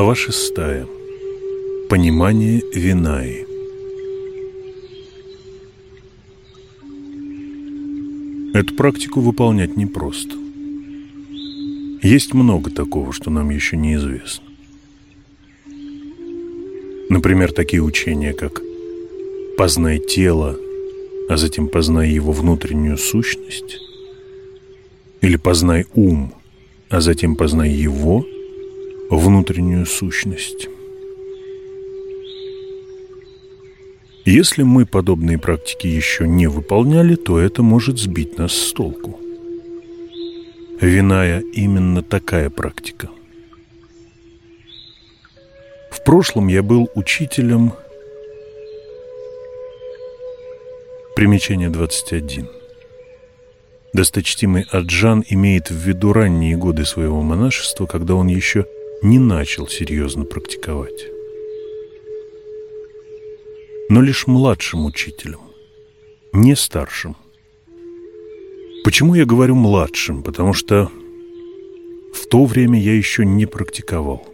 Глава шестая. Понимание Винаи. Эту практику выполнять непросто. Есть много такого, что нам еще неизвестно. Например, такие учения, как «познай тело, а затем познай его внутреннюю сущность» или «познай ум, а затем познай его внутреннюю сущность». Если мы подобные практики еще не выполняли, то это может сбить нас с толку. Виная именно такая практика. В прошлом я был учителем Примечание 21. Досточтимый Аджан имеет в виду ранние годы своего монашества, когда он еще не начал серьезно практиковать но лишь младшим учителем, не старшим. Почему я говорю младшим? Потому что в то время я еще не практиковал.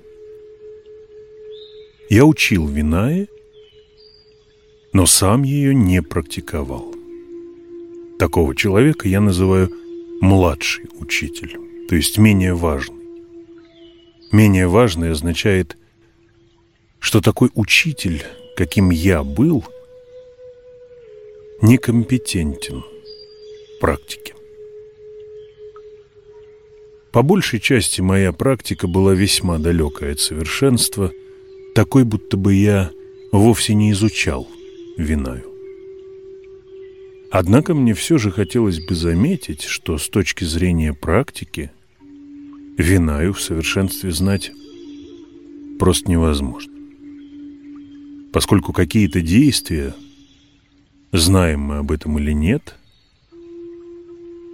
Я учил Винае, но сам ее не практиковал. Такого человека я называю младший учитель, то есть менее важный. Менее важный означает, что такой учитель – каким я был, некомпетентен в практике. По большей части моя практика была весьма далекая от совершенства, такой, будто бы я вовсе не изучал Винаю. Однако мне все же хотелось бы заметить, что с точки зрения практики Винаю в совершенстве знать просто невозможно поскольку какие-то действия, знаем мы об этом или нет,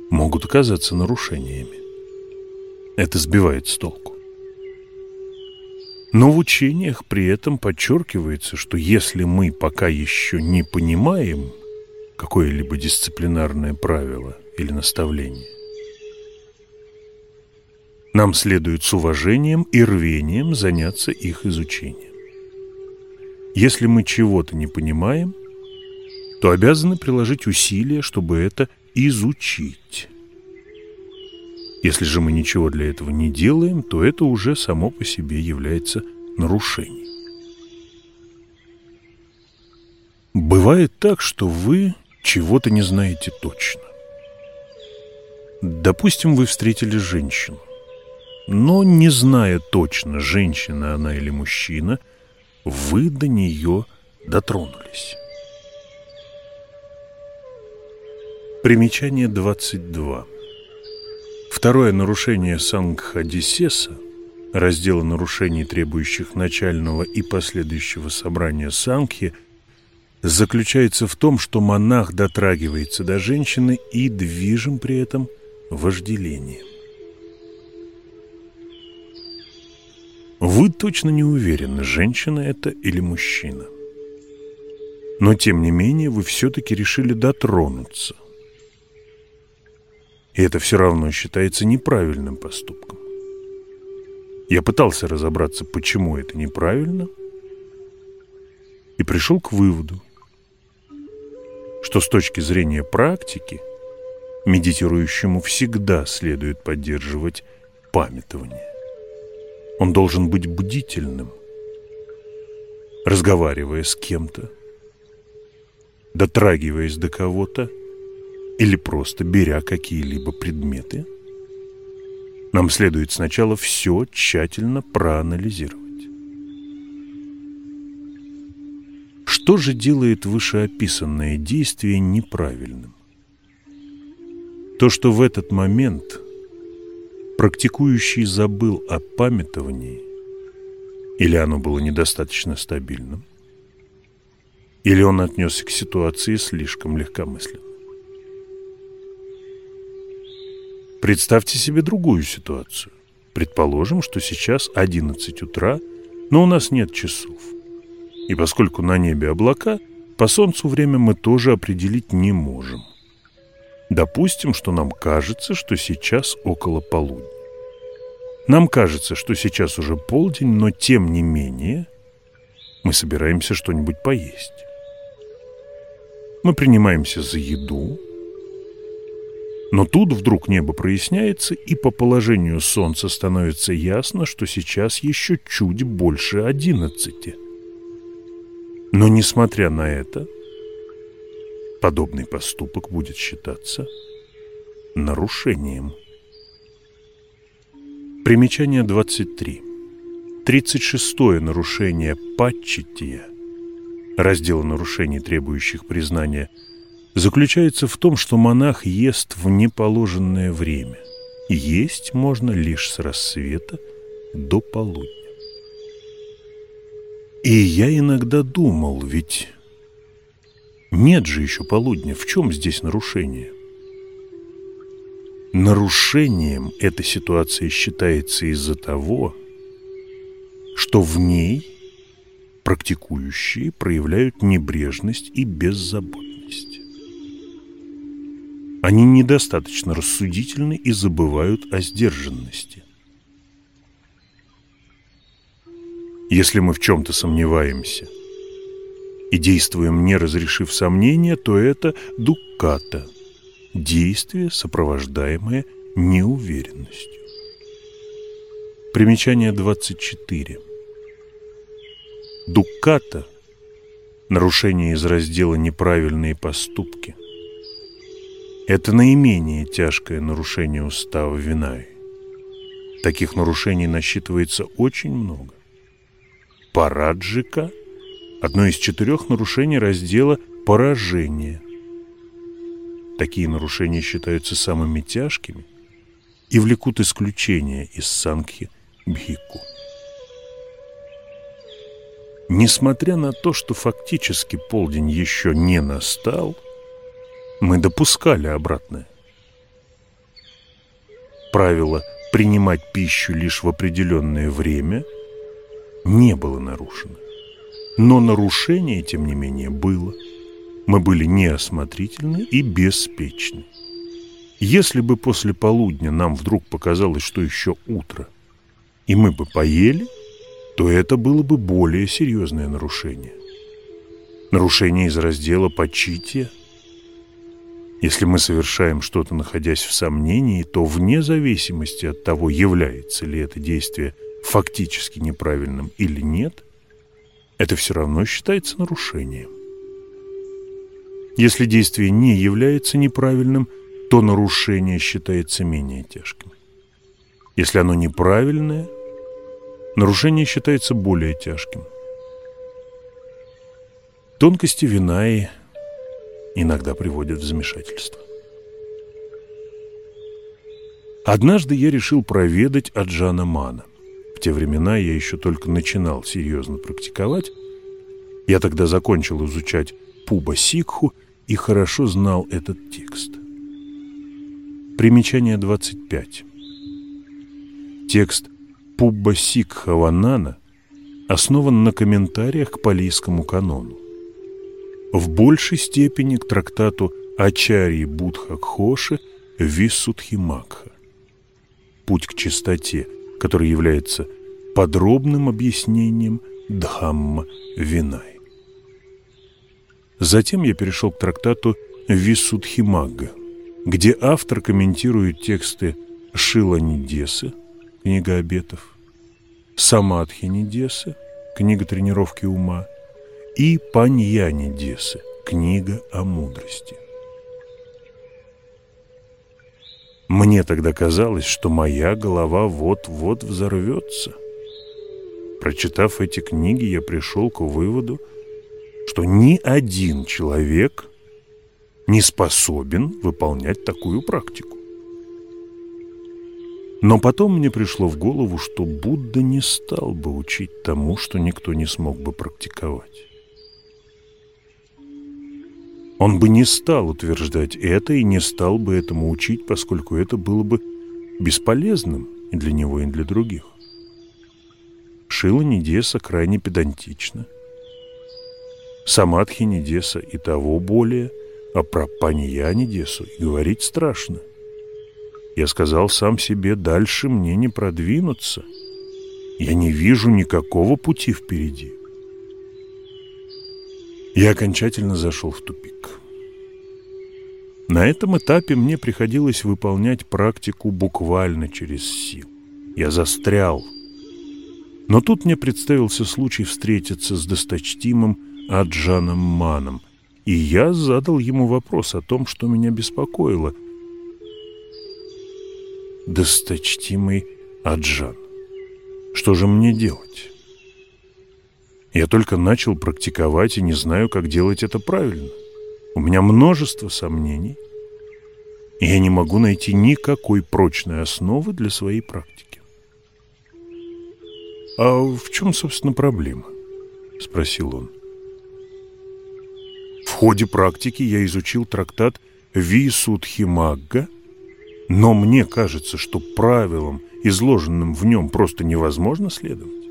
могут оказаться нарушениями. Это сбивает с толку. Но в учениях при этом подчеркивается, что если мы пока еще не понимаем какое-либо дисциплинарное правило или наставление, нам следует с уважением и рвением заняться их изучением. Если мы чего-то не понимаем, то обязаны приложить усилия, чтобы это изучить. Если же мы ничего для этого не делаем, то это уже само по себе является нарушением. Бывает так, что вы чего-то не знаете точно. Допустим, вы встретили женщину, но не зная точно, женщина она или мужчина – вы до нее дотронулись. Примечание 22. Второе нарушение Сангхадисеса, раздела нарушений, требующих начального и последующего собрания Сангхи, заключается в том, что монах дотрагивается до женщины и движим при этом вожделением. Вы точно не уверены, женщина это или мужчина. Но, тем не менее, вы все-таки решили дотронуться. И это все равно считается неправильным поступком. Я пытался разобраться, почему это неправильно, и пришел к выводу, что с точки зрения практики медитирующему всегда следует поддерживать памятование. Он должен быть бдительным, разговаривая с кем-то, дотрагиваясь до кого-то или просто беря какие-либо предметы. Нам следует сначала все тщательно проанализировать. Что же делает вышеописанное действие неправильным? То, что в этот момент – практикующий забыл о памятовании, или оно было недостаточно стабильным, или он отнесся к ситуации слишком легкомысленно. Представьте себе другую ситуацию. Предположим, что сейчас 11 утра, но у нас нет часов. И поскольку на небе облака, по солнцу время мы тоже определить не можем. Допустим, что нам кажется, что сейчас около полудня. Нам кажется, что сейчас уже полдень, но тем не менее мы собираемся что-нибудь поесть. Мы принимаемся за еду, но тут вдруг небо проясняется, и по положению солнца становится ясно, что сейчас еще чуть больше одиннадцати. Но, несмотря на это, подобный поступок будет считаться нарушением. Примечание 23. 36 нарушение патчития, раздела нарушений, требующих признания, заключается в том, что монах ест в неположенное время. Есть можно лишь с рассвета до полудня. И я иногда думал, ведь нет же еще полудня, в чем здесь нарушение? Нарушением эта ситуация считается из-за того, что в ней практикующие проявляют небрежность и беззаботность. Они недостаточно рассудительны и забывают о сдержанности. Если мы в чем-то сомневаемся и действуем, не разрешив сомнения, то это дукката – действие, сопровождаемое неуверенностью. Примечание 24. Дукката – нарушение из раздела «Неправильные поступки». Это наименее тяжкое нарушение устава Винаи. Таких нарушений насчитывается очень много. Параджика – одно из четырех нарушений раздела «Поражение», Такие нарушения считаются самыми тяжкими и влекут исключение из санкхи Бхикку. Несмотря на то, что фактически полдень еще не настал, мы допускали обратное. Правило принимать пищу лишь в определенное время не было нарушено. Но нарушение, тем не менее, было – мы были неосмотрительны и беспечны. Если бы после полудня нам вдруг показалось, что еще утро, и мы бы поели, то это было бы более серьезное нарушение. Нарушение из раздела «почития». Если мы совершаем что-то, находясь в сомнении, то вне зависимости от того, является ли это действие фактически неправильным или нет, это все равно считается нарушением. Если действие не является неправильным, то нарушение считается менее тяжким. Если оно неправильное, нарушение считается более тяжким. Тонкости Винаи иногда приводят в замешательство. Однажды я решил проведать Аджана Мана. В те времена я еще только начинал серьезно практиковать. Я тогда закончил изучать Пуба Сикху и хорошо знал этот текст. Примечание 25. Текст Пубба Сикхаванана основан на комментариях к палийскому канону. В большей степени к трактату Ачарьи Будха Кхоши Висудхимакха «Путь к чистоте», который является подробным объяснением Дхамма Винай. Затем я перешел к трактату Висудхимагга, где автор комментирует тексты Шила Нидесы, книга обетов, Самадхи Нидесы, книга тренировки ума, и Панья Нидесы, книга о мудрости. Мне тогда казалось, что моя голова вот-вот взорвется. Прочитав эти книги, я пришел к выводу, что ни один человек не способен выполнять такую практику. Но потом мне пришло в голову, что Будда не стал бы учить тому, что никто не смог бы практиковать. Он бы не стал утверждать это и не стал бы этому учить, поскольку это было бы бесполезным и для него, и для других. Шила Нидеса крайне педантична – Самадхи Нидеса и того более, а про Панья Нидесу говорить страшно. Я сказал сам себе, дальше мне не продвинуться. Я не вижу никакого пути впереди. Я окончательно зашел в тупик. На этом этапе мне приходилось выполнять практику буквально через силу. Я застрял. Но тут мне представился случай встретиться с досточтимым Аджаном Маном, и я задал ему вопрос о том, что меня беспокоило. Досточтимый Аджан, что же мне делать? Я только начал практиковать и не знаю, как делать это правильно. У меня множество сомнений, и я не могу найти никакой прочной основы для своей практики. «А в чем, собственно, проблема?» — спросил он. Ходе практики я изучил трактат Висудхимагга, но мне кажется, что правилам, изложенным в нем, просто невозможно следовать.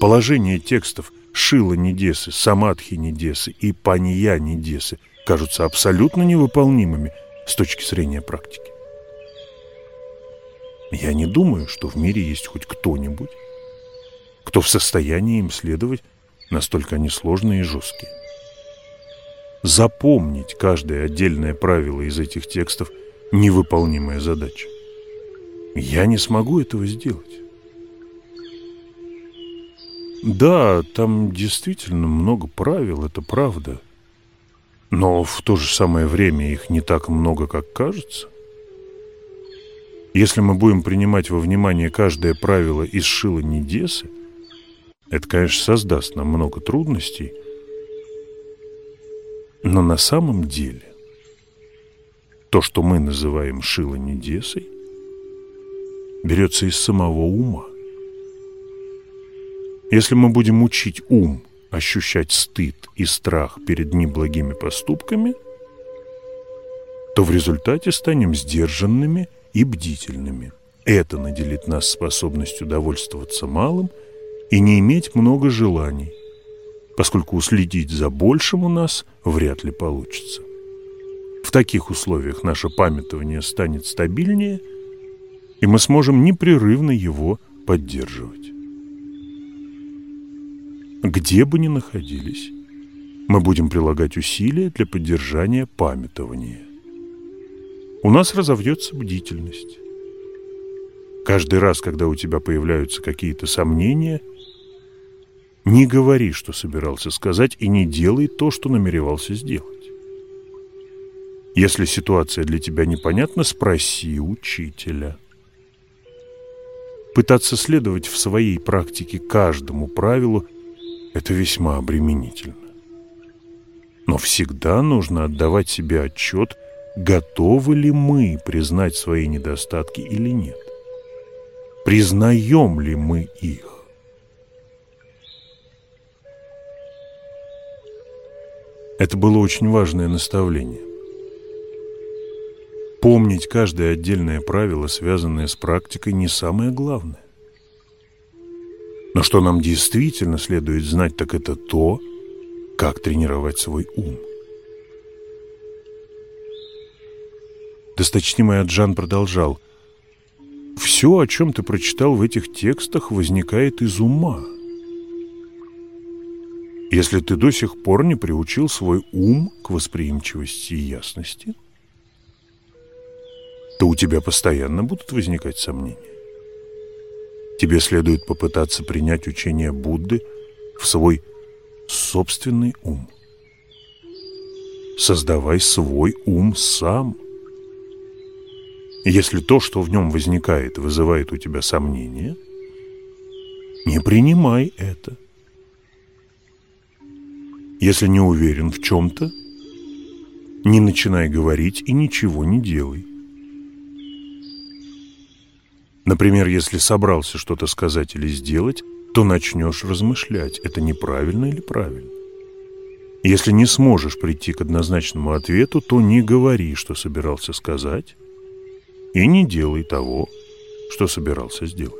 Положение текстов Шила Нидесы, Самадхи Нидесы и Панья Нидесы кажутся абсолютно невыполнимыми с точки зрения практики. Я не думаю, что в мире есть хоть кто-нибудь, кто в состоянии им следовать, настолько они сложные и жесткие. Запомнить каждое отдельное правило из этих текстов – невыполнимая задача. Я не смогу этого сделать. Да, там действительно много правил, это правда. Но в то же самое время их не так много, как кажется. Если мы будем принимать во внимание каждое правило из шила Нидесы, это, конечно, создаст нам много трудностей. Но на самом деле то, что мы называем шила Нидесой, берется из самого ума. Если мы будем учить ум ощущать стыд и страх перед неблагими поступками, то в результате станем сдержанными и бдительными. Это наделит нас способностью довольствоваться малым и не иметь много желаний, поскольку уследить за большим у нас вряд ли получится. В таких условиях наше памятование станет стабильнее, и мы сможем непрерывно его поддерживать. Где бы ни находились, мы будем прилагать усилия для поддержания памятования. У нас разовьется бдительность. Каждый раз, когда у тебя появляются какие-то сомнения, не говори, что собирался сказать, и не делай то, что намеревался сделать. Если ситуация для тебя непонятна, спроси учителя. Пытаться следовать в своей практике каждому правилу это весьма обременительно. Но всегда нужно отдавать себе отчет, готовы ли мы признать свои недостатки или нет. Признаем ли мы их? Это было очень важное наставление. Помнить каждое отдельное правило, связанное с практикой, не самое главное. Но что нам действительно следует знать, так это то, как тренировать свой ум. Досточтимый Аджан продолжал. «Все, о чем ты прочитал в этих текстах, возникает из ума. Если ты до сих пор не приучил свой ум к восприимчивости и ясности, то у тебя постоянно будут возникать сомнения. Тебе следует попытаться принять учение Будды в свой собственный ум. Создавай свой ум сам. Если то, что в нем возникает, вызывает у тебя сомнения, не принимай это. Если не уверен в чем-то, не начинай говорить и ничего не делай. Например, если собрался что-то сказать или сделать, то начнешь размышлять, это неправильно или правильно. Если не сможешь прийти к однозначному ответу, то не говори, что собирался сказать, и не делай того, что собирался сделать.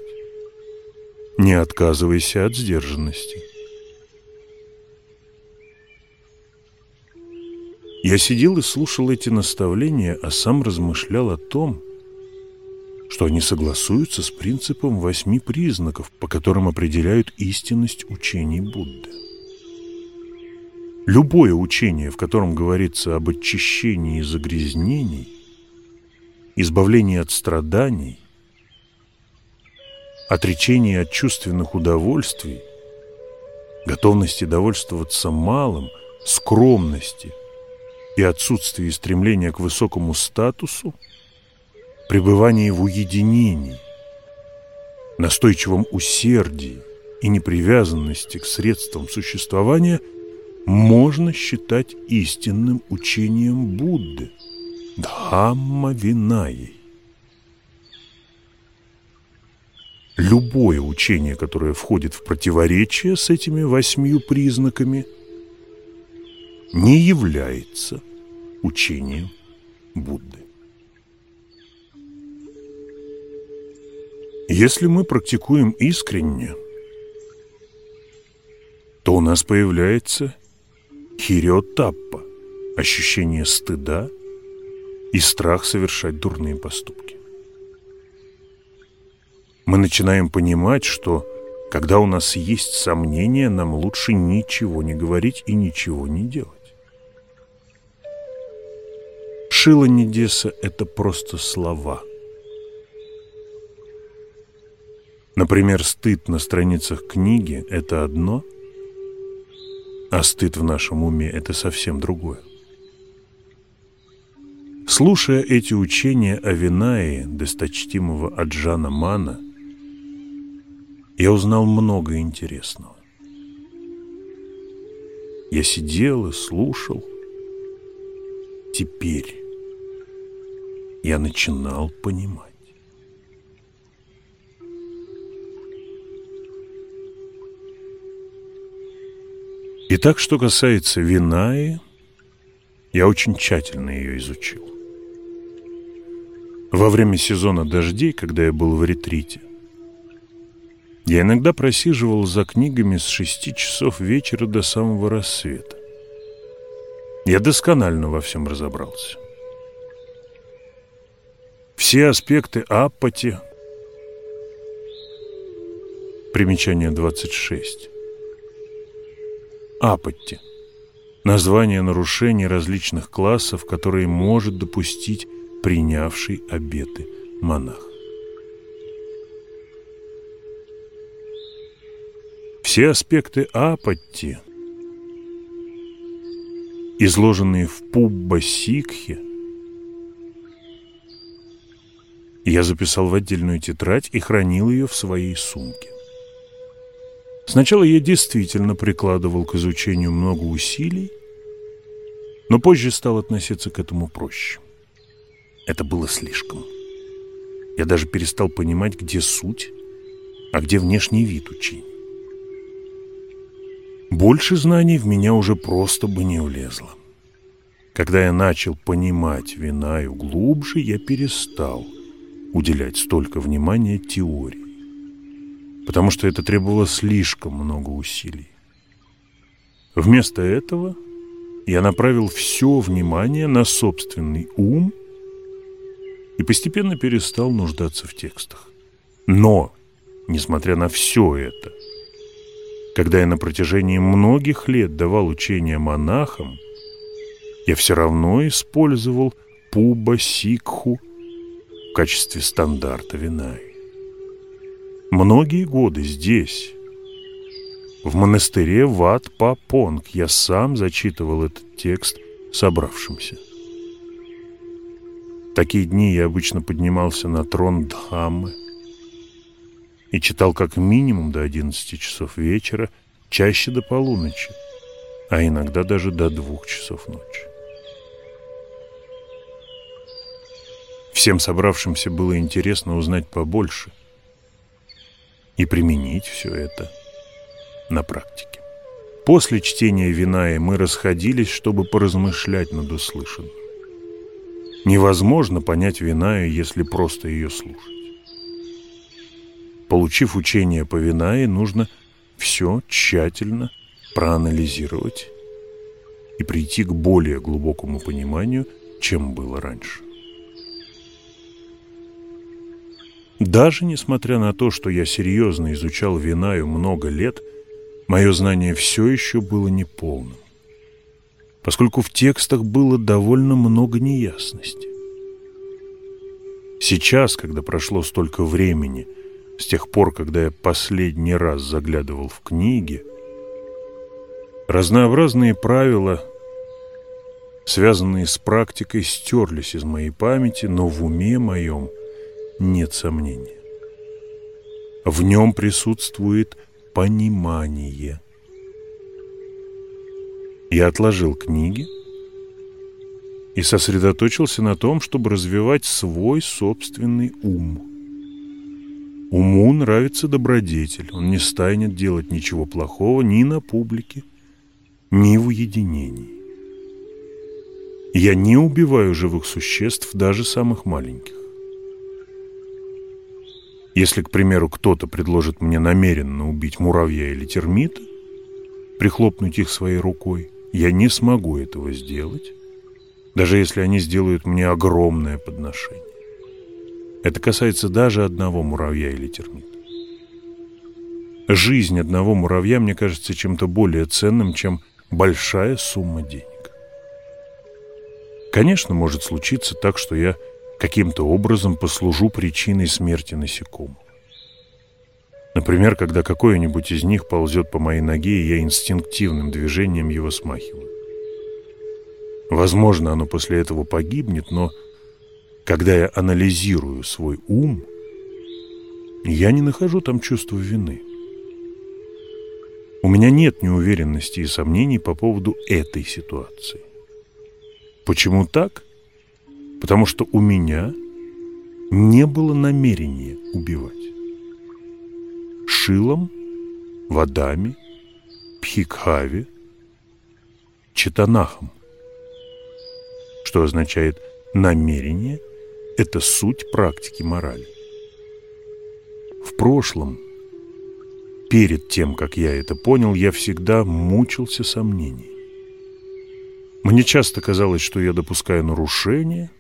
Не отказывайся от сдержанности. Я сидел и слушал эти наставления, а сам размышлял о том, что они согласуются с принципом восьми признаков, по которым определяют истинность учений Будды. Любое учение, в котором говорится об очищении загрязнений, избавлении от страданий, отречении от чувственных удовольствий, готовности довольствоваться малым, скромности и отсутствии стремления к высокому статусу, пребывании в уединении, настойчивом усердии и непривязанности к средствам существования – можно считать истинным учением Будды, Дхамма Винаей. Любое учение, которое входит в противоречие с этими восьмью признаками, не является учением Будды. Если мы практикуем искренне, то у нас появляется хириотаппа – ощущение стыда и страх совершать дурные поступки. Мы начинаем понимать, что когда у нас есть сомнения, нам лучше ничего не говорить и ничего не делать. Шила Недеса – это просто слова. Например, стыд на страницах книги – это одно – а стыд в нашем уме – это совсем другое. Слушая эти учения о Винае, досточтимого Аджана Мана, я узнал много интересного. Я сидел и слушал. Теперь я начинал понимать. Итак, что касается Винаи, я очень тщательно ее изучил. Во время сезона дождей, когда я был в ретрите, я иногда просиживал за книгами с шести часов вечера до самого рассвета. Я досконально во всем разобрался. Все аспекты апати, примечание 26, апатти – название нарушений различных классов, которые может допустить принявший обеты монах. Все аспекты апатти, изложенные в Пубба я записал в отдельную тетрадь и хранил ее в своей сумке. Сначала я действительно прикладывал к изучению много усилий, но позже стал относиться к этому проще. Это было слишком. Я даже перестал понимать, где суть, а где внешний вид учения. Больше знаний в меня уже просто бы не влезло. Когда я начал понимать Винаю глубже, я перестал уделять столько внимания теории потому что это требовало слишком много усилий. Вместо этого я направил все внимание на собственный ум и постепенно перестал нуждаться в текстах. Но, несмотря на все это, когда я на протяжении многих лет давал учения монахам, я все равно использовал пуба сикху в качестве стандарта винай. Многие годы здесь, в монастыре Ват-Папонг, я сам зачитывал этот текст собравшимся. Такие дни я обычно поднимался на трон Дхаммы и читал как минимум до 11 часов вечера, чаще до полуночи, а иногда даже до двух часов ночи. Всем собравшимся было интересно узнать побольше – и применить все это на практике. После чтения Винаи мы расходились, чтобы поразмышлять над услышанным. Невозможно понять Винаю, если просто ее слушать. Получив учение по Винае, нужно все тщательно проанализировать и прийти к более глубокому пониманию, чем было раньше. Даже несмотря на то, что я серьезно изучал Винаю много лет, мое знание все еще было неполным, поскольку в текстах было довольно много неясностей. Сейчас, когда прошло столько времени, с тех пор, когда я последний раз заглядывал в книги, разнообразные правила, связанные с практикой, стерлись из моей памяти, но в уме моем нет сомнения. В нем присутствует понимание. Я отложил книги, и сосредоточился на том, чтобы развивать свой собственный ум. Уму нравится добродетель, он не станет делать ничего плохого ни на публике, ни в уединении. Я не убиваю живых существ, даже самых маленьких. Если, к примеру, кто-то предложит мне намеренно убить муравья или термита, прихлопнуть их своей рукой, я не смогу этого сделать, даже если они сделают мне огромное подношение. Это касается даже одного муравья или термита. Жизнь одного муравья мне кажется чем-то более ценным, чем большая сумма денег. Конечно, может случиться так, что я каким-то образом послужу причиной смерти насекомого. Например, когда какое-нибудь из них ползет по моей ноге, и я инстинктивным движением его смахиваю. Возможно, оно после этого погибнет, но когда я анализирую свой ум, я не нахожу там чувства вины. У меня нет неуверенности и сомнений по поводу этой ситуации. Почему так? Потому что у меня не было намерения убивать. Шилом, водами, пхикхави, читанахом – что означает «намерение» – это суть практики морали. В прошлом, перед тем, как я это понял, я всегда мучился сомнением. Мне часто казалось, что я допускаю нарушение.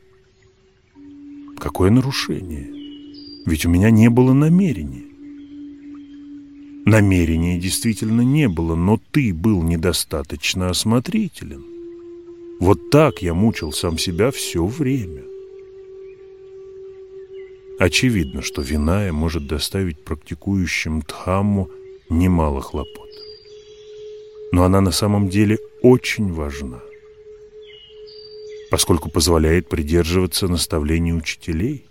Какое нарушение? Ведь у меня не было намерения. Намерения действительно не было, но ты был недостаточно осмотрителен. Вот так я мучил сам себя все время. Очевидно, что виная может доставить практикующим Дхамму немало хлопот. Но она на самом деле очень важна, поскольку позволяет придерживаться наставлений учителей.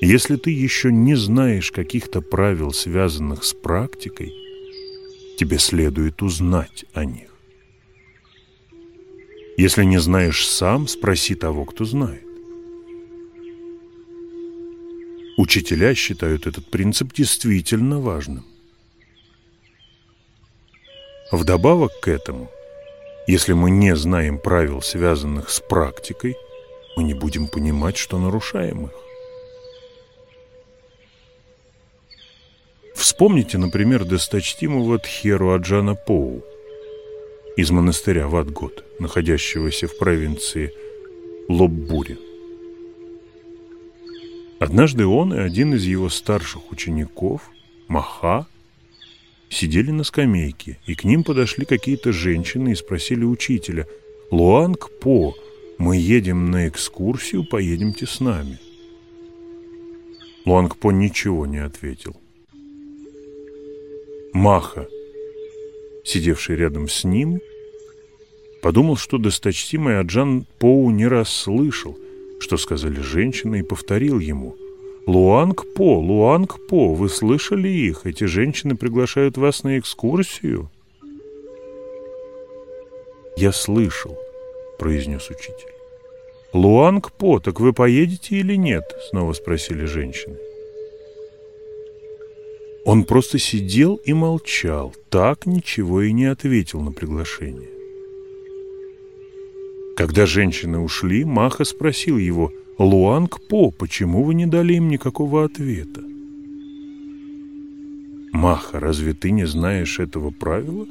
Если ты еще не знаешь каких-то правил, связанных с практикой, тебе следует узнать о них. Если не знаешь сам, спроси того, кто знает. Учителя считают этот принцип действительно важным. Вдобавок к этому, если мы не знаем правил, связанных с практикой, мы не будем понимать, что нарушаем их. Вспомните, например, досточтимого Тхеру Аджана Поу, из монастыря Ватгот, находящегося в провинции Лоббури. Однажды он и один из его старших учеников, Маха, сидели на скамейке, и к ним подошли какие-то женщины и спросили учителя, «Луанг По, мы едем на экскурсию, поедемте с нами». Луанг По ничего не ответил. Маха сидевший рядом с ним, подумал, что досточтимый Аджан Поу не раз слышал, что сказали женщины, и повторил ему «Луанг По, Луанг По, вы слышали их? Эти женщины приглашают вас на экскурсию?» «Я слышал», — произнес учитель. «Луанг По, так вы поедете или нет?» — снова спросили женщины. Он просто сидел и молчал, так ничего и не ответил на приглашение. Когда женщины ушли, Маха спросил его, «Луанг По, почему вы не дали им никакого ответа?» «Маха, разве ты не знаешь этого правила?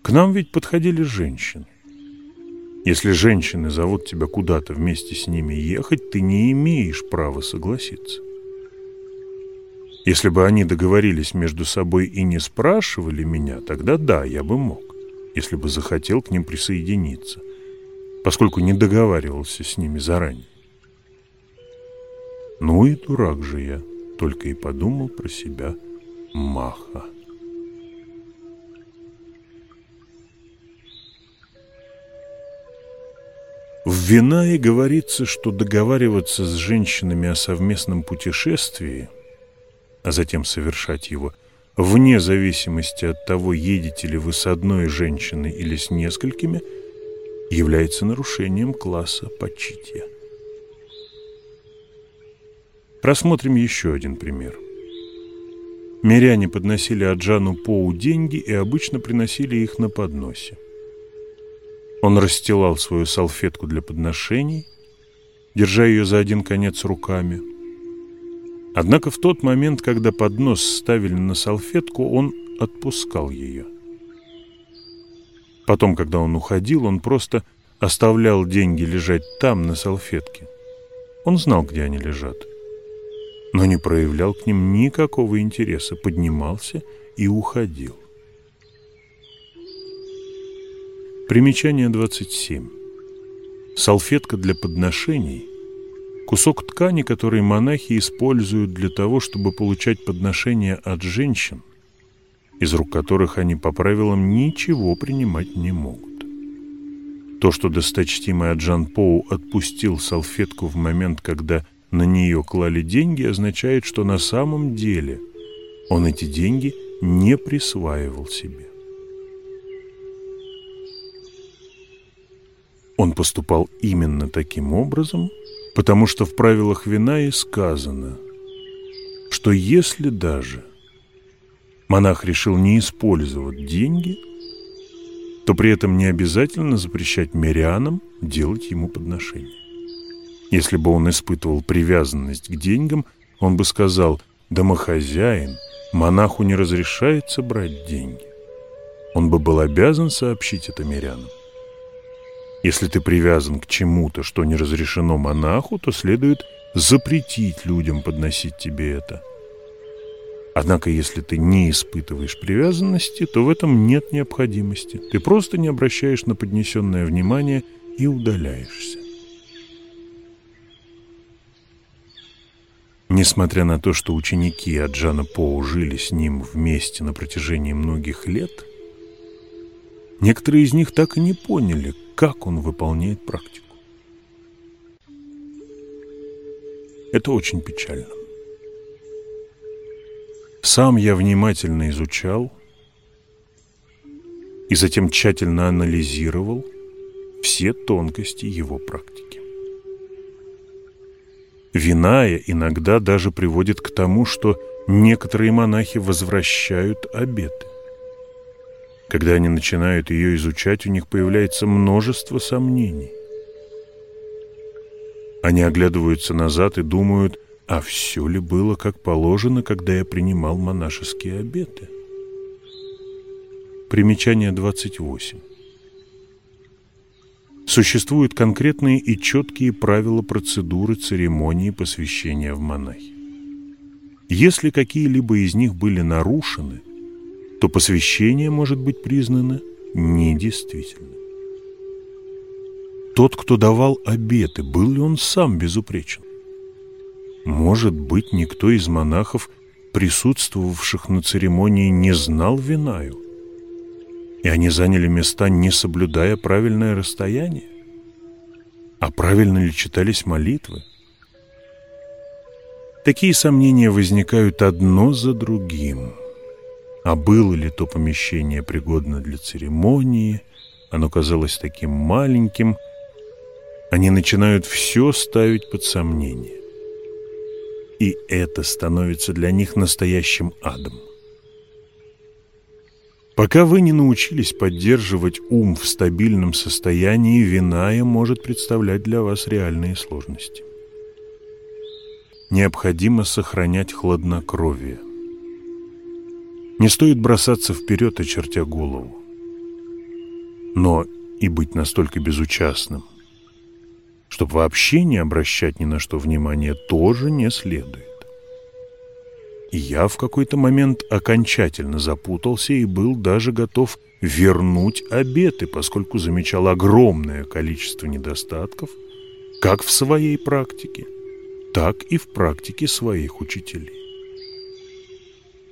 К нам ведь подходили женщины. Если женщины зовут тебя куда-то вместе с ними ехать, ты не имеешь права согласиться. Если бы они договорились между собой и не спрашивали меня, тогда да, я бы мог, если бы захотел к ним присоединиться, поскольку не договаривался с ними заранее. Ну и дурак же я, только и подумал про себя Маха. В Винае говорится, что договариваться с женщинами о совместном путешествии, а затем совершать его, вне зависимости от того, едете ли вы с одной женщиной или с несколькими, является нарушением класса почития. Рассмотрим еще один пример. Миряне подносили Аджану Поу деньги и обычно приносили их на подносе. Он расстилал свою салфетку для подношений, держа ее за один конец руками. Однако в тот момент, когда поднос ставили на салфетку, он отпускал ее. Потом, когда он уходил, он просто оставлял деньги лежать там, на салфетке. Он знал, где они лежат, но не проявлял к ним никакого интереса, поднимался и уходил. Примечание 27. Салфетка для подношений – кусок ткани, который монахи используют для того, чтобы получать подношения от женщин, из рук которых они по правилам ничего принимать не могут. То, что досточтимый Аджан Поу отпустил салфетку в момент, когда на нее клали деньги, означает, что на самом деле он эти деньги не присваивал себе. Он поступал именно таким образом, потому что в правилах вина и сказано, что если даже монах решил не использовать деньги, то при этом не обязательно запрещать мирянам делать ему подношения. Если бы он испытывал привязанность к деньгам, он бы сказал «Домохозяин, монаху не разрешается брать деньги». Он бы был обязан сообщить это мирянам. Если ты привязан к чему-то, что не разрешено монаху, то следует запретить людям подносить тебе это. Однако, если ты не испытываешь привязанности, то в этом нет необходимости. Ты просто не обращаешь на поднесенное внимание и удаляешься. Несмотря на то, что ученики Аджана Поу жили с ним вместе на протяжении многих лет, некоторые из них так и не поняли, как он выполняет практику. Это очень печально. Сам я внимательно изучал и затем тщательно анализировал все тонкости его практики. Виная иногда даже приводит к тому, что некоторые монахи возвращают обеты. Когда они начинают ее изучать, у них появляется множество сомнений. Они оглядываются назад и думают, а все ли было как положено, когда я принимал монашеские обеты? Примечание 28. Существуют конкретные и четкие правила процедуры церемонии посвящения в монахи. Если какие-либо из них были нарушены, то посвящение может быть признано недействительным. Тот, кто давал обеты, был ли он сам безупречен? Может быть, никто из монахов, присутствовавших на церемонии, не знал Винаю, и они заняли места, не соблюдая правильное расстояние? А правильно ли читались молитвы? Такие сомнения возникают одно за другим – а было ли то помещение пригодно для церемонии, оно казалось таким маленьким, они начинают все ставить под сомнение. И это становится для них настоящим адом. Пока вы не научились поддерживать ум в стабильном состоянии, виная может представлять для вас реальные сложности. Необходимо сохранять хладнокровие. Не стоит бросаться вперед, очертя голову. Но и быть настолько безучастным, чтобы вообще не обращать ни на что внимания, тоже не следует. Я в какой-то момент окончательно запутался и был даже готов вернуть обеты, поскольку замечал огромное количество недостатков как в своей практике, так и в практике своих учителей.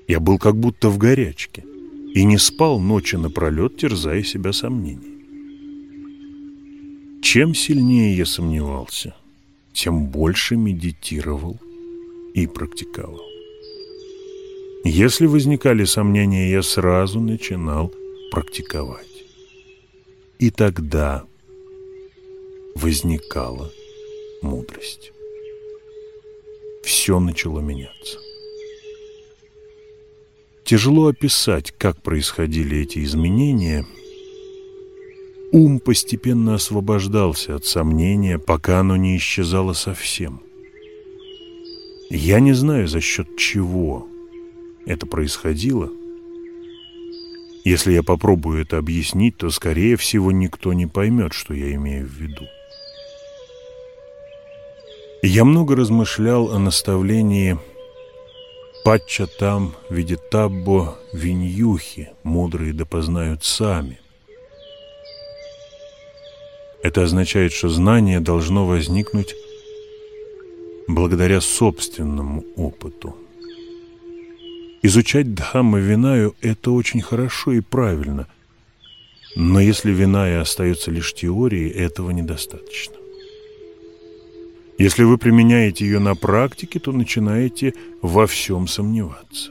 Я был как будто в горячке и не спал ночи напролет, терзая себя сомнениями. Чем сильнее я сомневался, тем больше медитировал и практиковал. Если возникали сомнения, я сразу начинал практиковать. И тогда возникала мудрость. Все начало меняться. Тяжело описать, как происходили эти изменения. Ум постепенно освобождался от сомнения, пока оно не исчезало совсем. Я не знаю, за счет чего это происходило. Если я попробую это объяснить, то, скорее всего, никто не поймет, что я имею в виду. Я много размышлял о наставлении Патча там видит виньюхи, мудрые да познают сами. Это означает, что знание должно возникнуть благодаря собственному опыту. Изучать Дхамма Винаю – это очень хорошо и правильно, но если Виная остается лишь теорией, этого недостаточно. Если вы применяете ее на практике, то начинаете во всем сомневаться.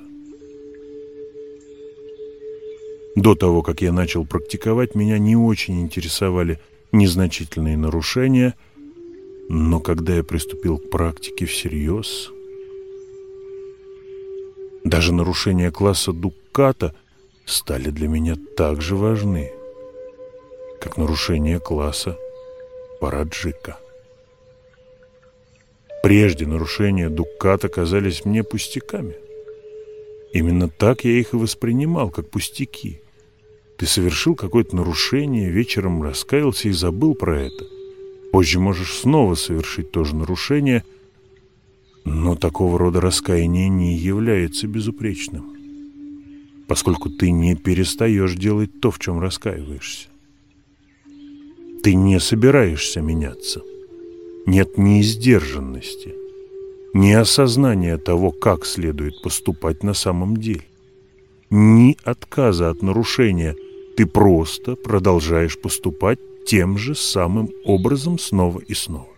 До того, как я начал практиковать, меня не очень интересовали незначительные нарушения, но когда я приступил к практике всерьез, даже нарушения класса Дукката стали для меня так же важны, как нарушения класса Параджика. Прежде нарушения Дукката казались мне пустяками. Именно так я их и воспринимал, как пустяки. Ты совершил какое-то нарушение, вечером раскаялся и забыл про это. Позже можешь снова совершить то же нарушение, но такого рода раскаяние не является безупречным, поскольку ты не перестаешь делать то, в чем раскаиваешься. Ты не собираешься меняться нет ни сдержанности, ни осознания того, как следует поступать на самом деле, ни отказа от нарушения. Ты просто продолжаешь поступать тем же самым образом снова и снова.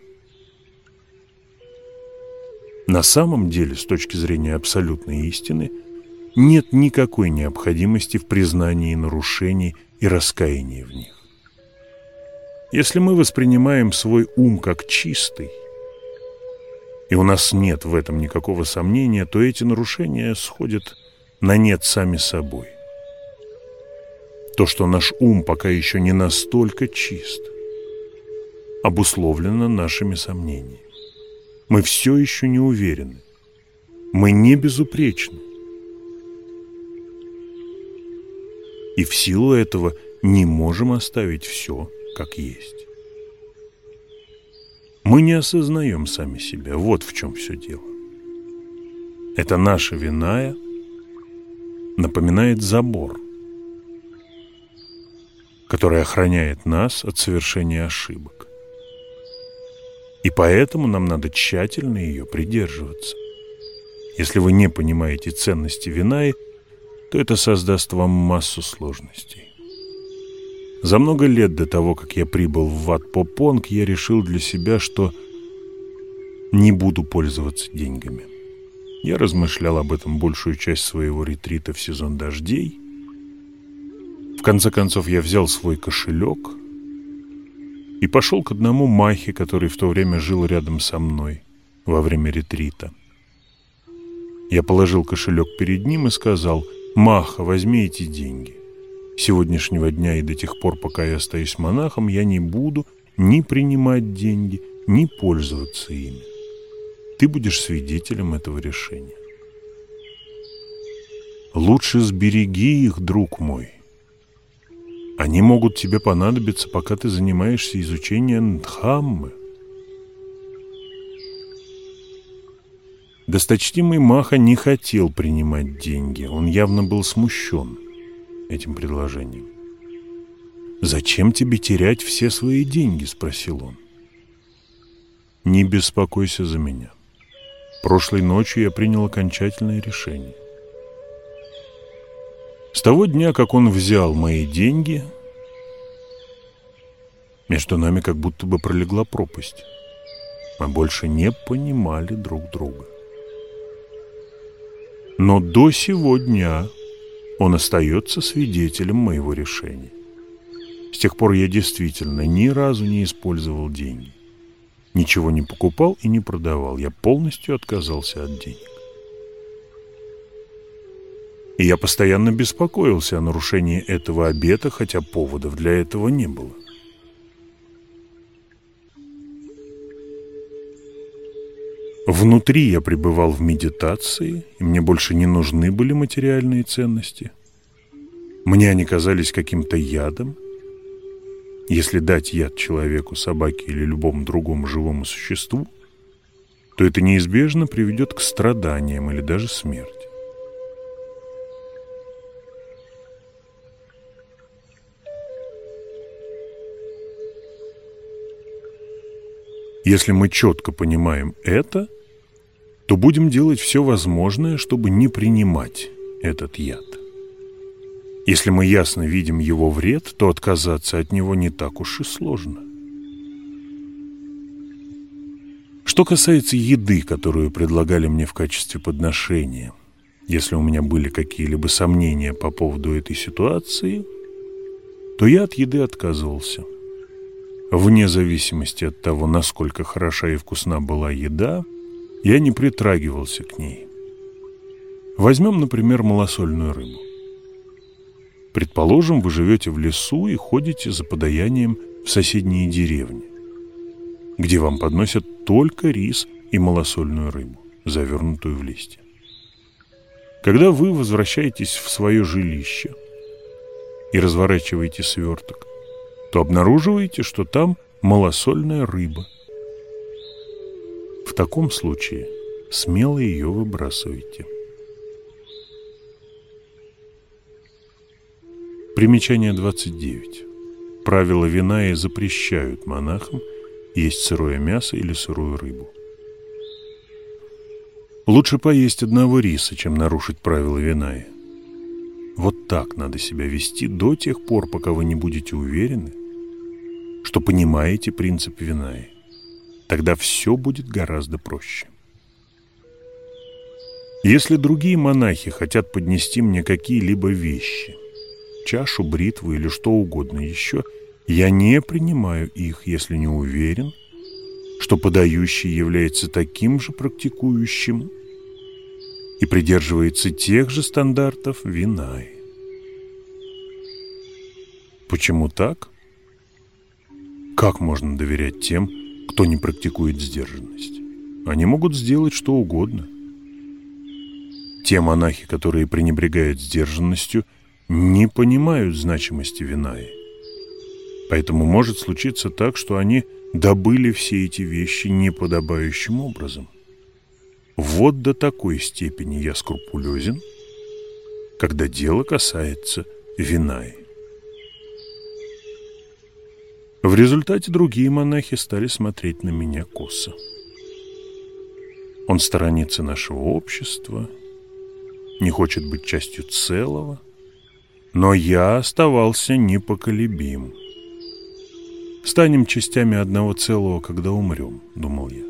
На самом деле, с точки зрения абсолютной истины, нет никакой необходимости в признании нарушений и раскаянии в них. Если мы воспринимаем свой ум как чистый, и у нас нет в этом никакого сомнения, то эти нарушения сходят на нет сами собой. То, что наш ум пока еще не настолько чист, обусловлено нашими сомнениями. Мы все еще не уверены. Мы не безупречны. И в силу этого не можем оставить все как есть. Мы не осознаем сами себя, вот в чем все дело. Это наша виная напоминает забор, который охраняет нас от совершения ошибок. И поэтому нам надо тщательно ее придерживаться. Если вы не понимаете ценности винаи, то это создаст вам массу сложностей. За много лет до того, как я прибыл в Ват-Попонг, я решил для себя, что не буду пользоваться деньгами. Я размышлял об этом большую часть своего ретрита в сезон дождей. В конце концов, я взял свой кошелек и пошел к одному махе, который в то время жил рядом со мной во время ретрита. Я положил кошелек перед ним и сказал, «Маха, возьми эти деньги» сегодняшнего дня и до тех пор, пока я остаюсь монахом, я не буду ни принимать деньги, ни пользоваться ими. Ты будешь свидетелем этого решения. Лучше сбереги их, друг мой, Они могут тебе понадобиться, пока ты занимаешься изучением Дхаммы. Досточтимый Маха не хотел принимать деньги. Он явно был смущен этим предложением. «Зачем тебе терять все свои деньги?» – спросил он. «Не беспокойся за меня. Прошлой ночью я принял окончательное решение. С того дня, как он взял мои деньги, между нами как будто бы пролегла пропасть. Мы больше не понимали друг друга. Но до сего дня он остается свидетелем моего решения. С тех пор я действительно ни разу не использовал деньги. Ничего не покупал и не продавал. Я полностью отказался от денег. И я постоянно беспокоился о нарушении этого обета, хотя поводов для этого не было. Внутри я пребывал в медитации, и мне больше не нужны были материальные ценности. Мне они казались каким-то ядом. Если дать яд человеку, собаке или любому другому живому существу, то это неизбежно приведет к страданиям или даже смерти. Если мы четко понимаем это, то будем делать все возможное, чтобы не принимать этот яд. Если мы ясно видим его вред, то отказаться от него не так уж и сложно. Что касается еды, которую предлагали мне в качестве подношения, если у меня были какие-либо сомнения по поводу этой ситуации, то я от еды отказывался. Вне зависимости от того, насколько хороша и вкусна была еда – я не притрагивался к ней. Возьмем, например, малосольную рыбу. Предположим, вы живете в лесу и ходите за подаянием в соседние деревни, где вам подносят только рис и малосольную рыбу, завернутую в листья. Когда вы возвращаетесь в свое жилище и разворачиваете сверток, то обнаруживаете, что там малосольная рыба – в таком случае смело ее выбрасывайте. Примечание 29. Правила вина и запрещают монахам есть сырое мясо или сырую рыбу. Лучше поесть одного риса, чем нарушить правила Винаи. Вот так надо себя вести до тех пор, пока вы не будете уверены, что понимаете принцип Винаи. Тогда все будет гораздо проще. Если другие монахи хотят поднести мне какие-либо вещи, чашу, бритву или что угодно еще, я не принимаю их, если не уверен, что подающий является таким же практикующим и придерживается тех же стандартов Винай. Почему так? Как можно доверять тем, кто не практикует сдержанность. Они могут сделать что угодно. Те монахи, которые пренебрегают сдержанностью, не понимают значимости Винаи. Поэтому может случиться так, что они добыли все эти вещи неподобающим образом. Вот до такой степени я скрупулезен, когда дело касается Винаи. В результате другие монахи стали смотреть на меня косо. Он сторонится нашего общества, не хочет быть частью целого, но я оставался непоколебим. «Станем частями одного целого, когда умрем», — думал я.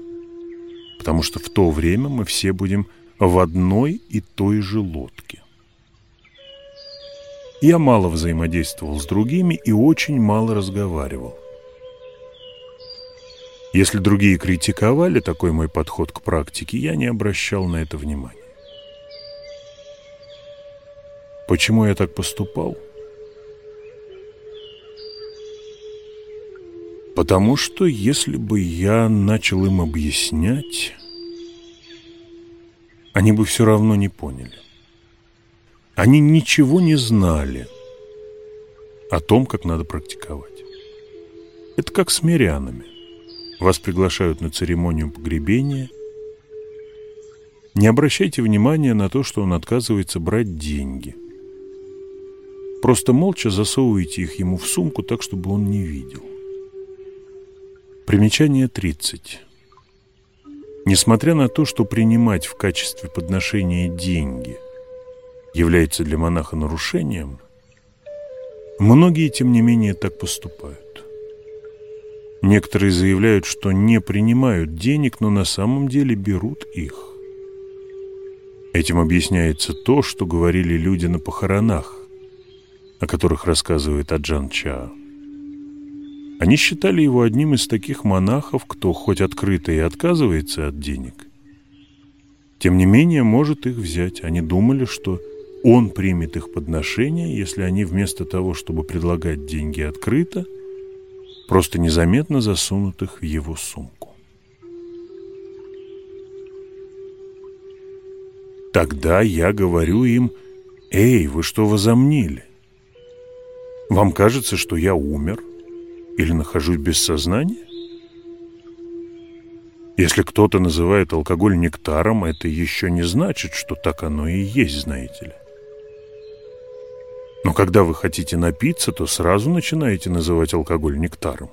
«Потому что в то время мы все будем в одной и той же лодке». Я мало взаимодействовал с другими и очень мало разговаривал. Если другие критиковали такой мой подход к практике, я не обращал на это внимания. Почему я так поступал? Потому что если бы я начал им объяснять, они бы все равно не поняли. Они ничего не знали о том, как надо практиковать. Это как с мирянами. Вас приглашают на церемонию погребения. Не обращайте внимания на то, что он отказывается брать деньги. Просто молча засовывайте их ему в сумку так, чтобы он не видел. Примечание 30. Несмотря на то, что принимать в качестве подношения деньги является для монаха нарушением, многие, тем не менее, так поступают. Некоторые заявляют, что не принимают денег, но на самом деле берут их. Этим объясняется то, что говорили люди на похоронах, о которых рассказывает Аджан Ча. Они считали его одним из таких монахов, кто хоть открыто и отказывается от денег, тем не менее может их взять. Они думали, что он примет их подношение, если они вместо того, чтобы предлагать деньги открыто – просто незаметно засунутых в его сумку. Тогда я говорю им, «Эй, вы что возомнили? Вам кажется, что я умер или нахожусь без сознания?» Если кто-то называет алкоголь нектаром, это еще не значит, что так оно и есть, знаете ли. Но когда вы хотите напиться, то сразу начинаете называть алкоголь нектаром.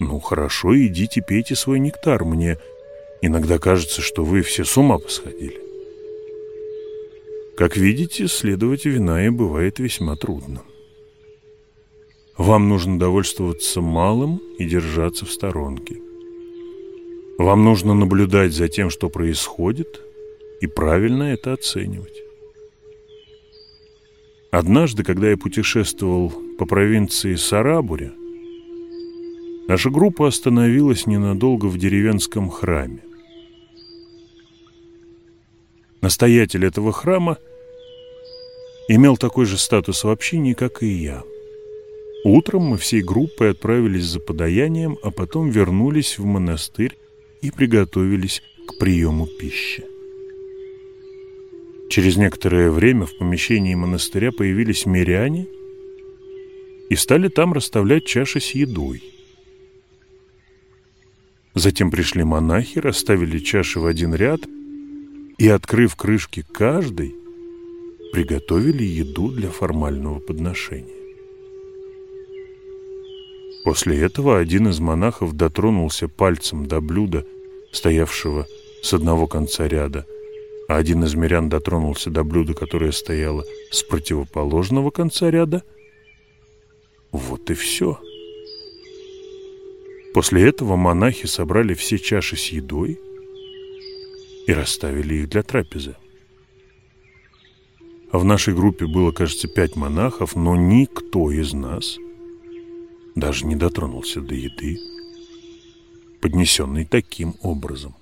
Ну, хорошо, идите пейте свой нектар. Мне иногда кажется, что вы все с ума посходили. Как видите, следовать вина и бывает весьма трудно. Вам нужно довольствоваться малым и держаться в сторонке. Вам нужно наблюдать за тем, что происходит, и правильно это оценивать. Однажды, когда я путешествовал по провинции Сарабуре, наша группа остановилась ненадолго в деревенском храме. Настоятель этого храма имел такой же статус в общине, как и я. Утром мы всей группой отправились за подаянием, а потом вернулись в монастырь и приготовились к приему пищи. Через некоторое время в помещении монастыря появились миряне и стали там расставлять чаши с едой. Затем пришли монахи, расставили чаши в один ряд и, открыв крышки каждой, приготовили еду для формального подношения. После этого один из монахов дотронулся пальцем до блюда, стоявшего с одного конца ряда, а один из мирян дотронулся до блюда, которое стояло с противоположного конца ряда. Вот и все. После этого монахи собрали все чаши с едой и расставили их для трапезы. В нашей группе было, кажется, пять монахов, но никто из нас даже не дотронулся до еды, поднесенной таким образом.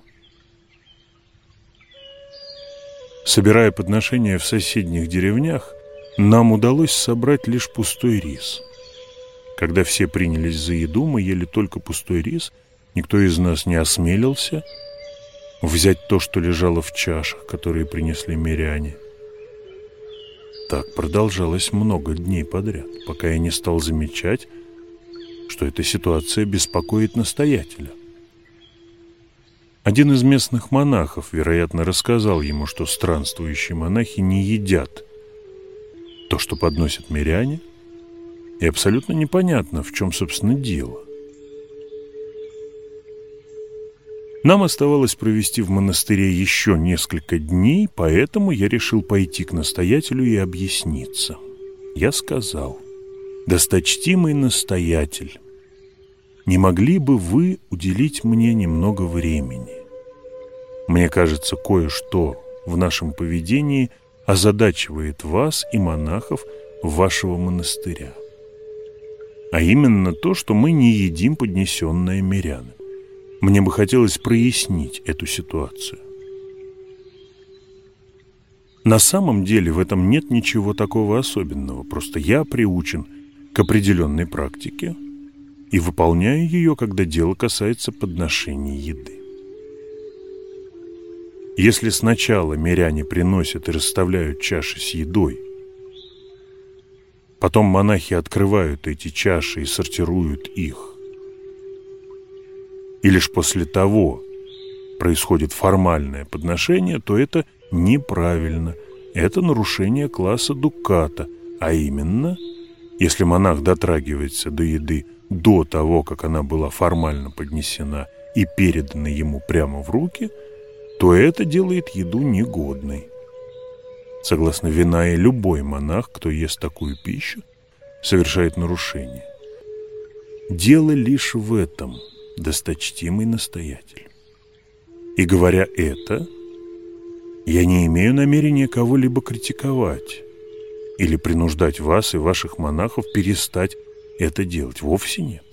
Собирая подношения в соседних деревнях, нам удалось собрать лишь пустой рис. Когда все принялись за еду, мы ели только пустой рис, никто из нас не осмелился взять то, что лежало в чашах, которые принесли миряне. Так продолжалось много дней подряд, пока я не стал замечать, что эта ситуация беспокоит настоятеля. Один из местных монахов, вероятно, рассказал ему, что странствующие монахи не едят то, что подносят миряне, и абсолютно непонятно, в чем, собственно, дело. Нам оставалось провести в монастыре еще несколько дней, поэтому я решил пойти к настоятелю и объясниться. Я сказал, «Досточтимый настоятель, не могли бы вы уделить мне немного времени? Мне кажется, кое-что в нашем поведении озадачивает вас и монахов вашего монастыря. А именно то, что мы не едим поднесенное миряны. Мне бы хотелось прояснить эту ситуацию. На самом деле в этом нет ничего такого особенного, просто я приучен к определенной практике – и выполняю ее, когда дело касается подношения еды. Если сначала миряне приносят и расставляют чаши с едой, Потом монахи открывают эти чаши и сортируют их. И лишь после того происходит формальное подношение, то это неправильно. Это нарушение класса дуката, а именно, если монах дотрагивается до еды до того, как она была формально поднесена и передана ему прямо в руки, то это делает еду негодной. Согласно Винае, любой монах, кто ест такую пищу, совершает нарушение. Дело лишь в этом, досточтимый настоятель. И говоря это, я не имею намерения кого-либо критиковать или принуждать вас и ваших монахов перестать это делать. Вовсе нет.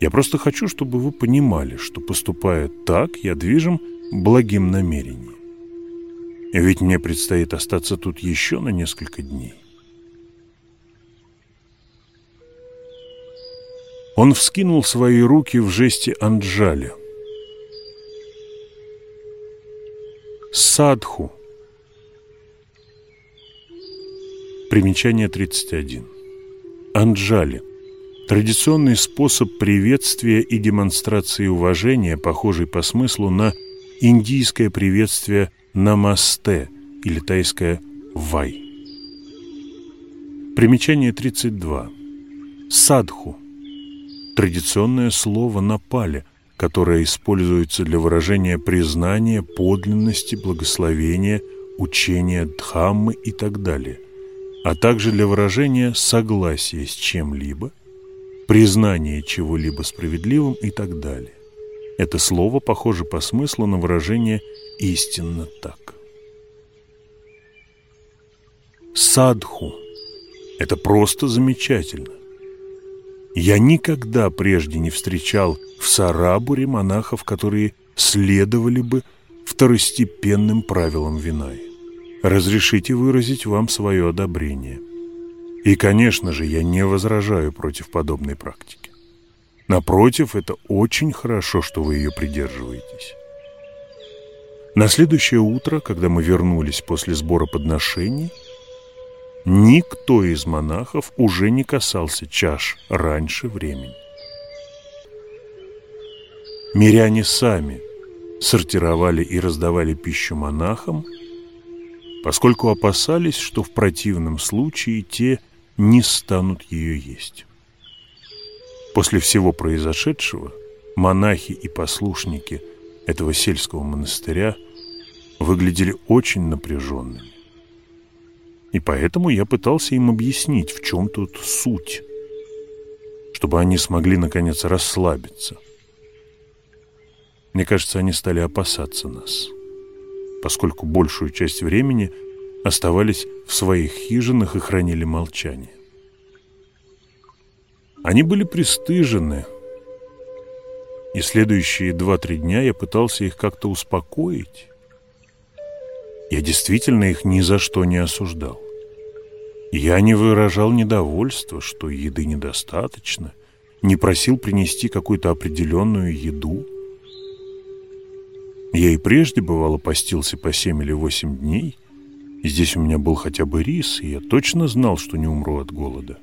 Я просто хочу, чтобы вы понимали, что поступая так, я движим благим намерением. Ведь мне предстоит остаться тут еще на несколько дней. Он вскинул свои руки в жесте Анджали. Садху. Примечание 31. Анджали. Традиционный способ приветствия и демонстрации уважения, похожий по смыслу на индийское приветствие «намасте» или тайское «вай». Примечание 32. Садху. Традиционное слово на пале, которое используется для выражения признания, подлинности, благословения, учения Дхаммы и так далее, а также для выражения согласия с чем-либо, признания чего-либо справедливым и так далее. Это слово похоже по смыслу на выражение «истинно так». Садху – это просто замечательно. Я никогда прежде не встречал в Сарабуре монахов, которые следовали бы второстепенным правилам Винаи. Разрешите выразить вам свое одобрение. И, конечно же, я не возражаю против подобной практики. Напротив, это очень хорошо, что вы ее придерживаетесь. На следующее утро, когда мы вернулись после сбора подношений, никто из монахов уже не касался чаш раньше времени. Миряне сами сортировали и раздавали пищу монахам, поскольку опасались, что в противном случае те не станут ее есть. После всего произошедшего монахи и послушники этого сельского монастыря выглядели очень напряженными. И поэтому я пытался им объяснить, в чем тут суть, чтобы они смогли, наконец, расслабиться. Мне кажется, они стали опасаться нас, поскольку большую часть времени оставались в своих хижинах и хранили молчание. Они были пристыжены, и следующие два-три дня я пытался их как-то успокоить. Я действительно их ни за что не осуждал. Я не выражал недовольства, что еды недостаточно, не просил принести какую-то определенную еду. Я и прежде, бывало, постился по семь или восемь дней, здесь у меня был хотя бы рис, и я точно знал, что не умру от голода.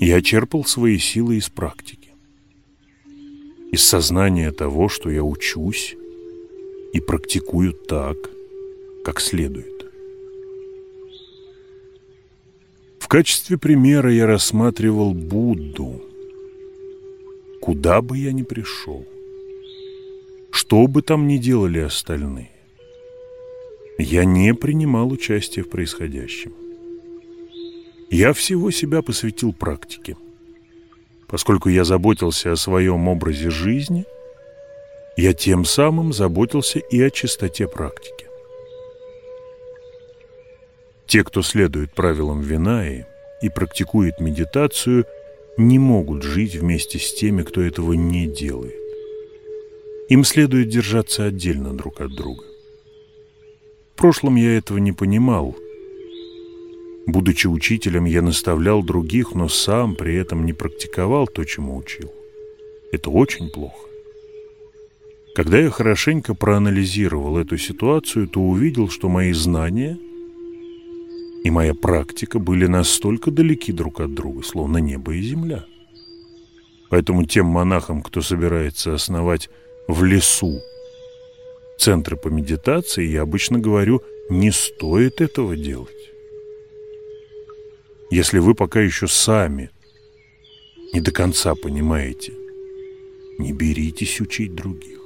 Я черпал свои силы из практики, из сознания того, что я учусь и практикую так, как следует. В качестве примера я рассматривал Будду, куда бы я ни пришел, что бы там ни делали остальные. Я не принимал участия в происходящем. Я всего себя посвятил практике. Поскольку я заботился о своем образе жизни, я тем самым заботился и о чистоте практики. Те, кто следует правилам Винаи и практикует медитацию, не могут жить вместе с теми, кто этого не делает. Им следует держаться отдельно друг от друга. В прошлом я этого не понимал – Будучи учителем, я наставлял других, но сам при этом не практиковал то, чему учил. Это очень плохо. Когда я хорошенько проанализировал эту ситуацию, то увидел, что мои знания и моя практика были настолько далеки друг от друга, словно небо и земля. Поэтому тем монахам, кто собирается основать в лесу центры по медитации, я обычно говорю, не стоит этого делать. Если вы пока еще сами не до конца понимаете, не беритесь учить других.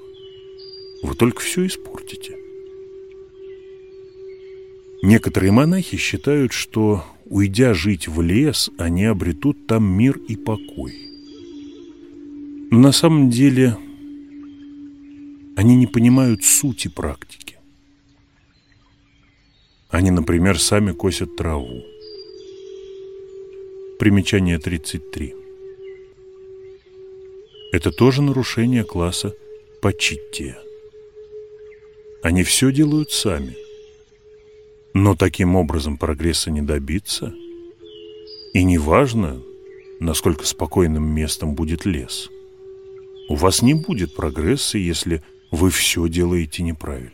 Вы только все испортите. Некоторые монахи считают, что, уйдя жить в лес, они обретут там мир и покой. Но на самом деле они не понимают сути практики. Они, например, сами косят траву. Примечание 33. Это тоже нарушение класса почиттия. Они все делают сами. Но таким образом прогресса не добиться. И неважно, насколько спокойным местом будет лес. У вас не будет прогресса, если вы все делаете неправильно.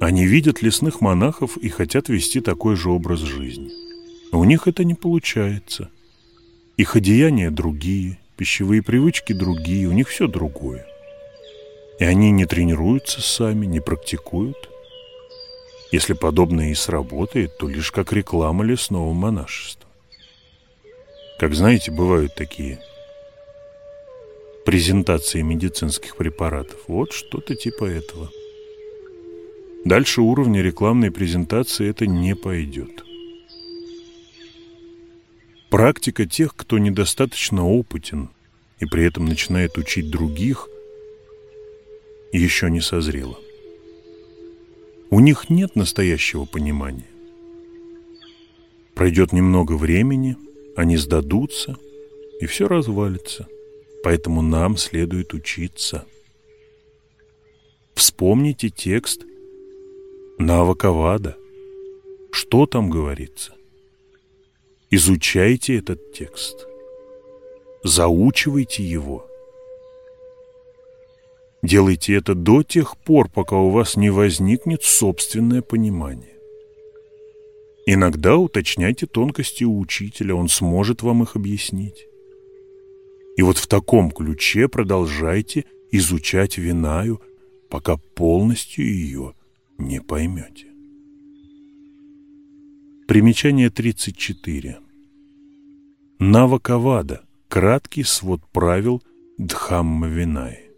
Они видят лесных монахов и хотят вести такой же образ жизни. Но у них это не получается. Их одеяния другие, пищевые привычки другие, у них все другое. И они не тренируются сами, не практикуют. Если подобное и сработает, то лишь как реклама лесного монашества. Как знаете, бывают такие презентации медицинских препаратов. Вот что-то типа этого. Дальше уровня рекламной презентации это не пойдет. Практика тех, кто недостаточно опытен и при этом начинает учить других, еще не созрела. У них нет настоящего понимания. Пройдет немного времени, они сдадутся, и все развалится. Поэтому нам следует учиться. Вспомните текст Наваковада. Что там говорится? Изучайте этот текст. Заучивайте его. Делайте это до тех пор, пока у вас не возникнет собственное понимание. Иногда уточняйте тонкости у учителя, он сможет вам их объяснить. И вот в таком ключе продолжайте изучать Винаю, пока полностью ее не поймете. Примечание 34. Навакавада. Краткий свод правил Дхамма Винаи.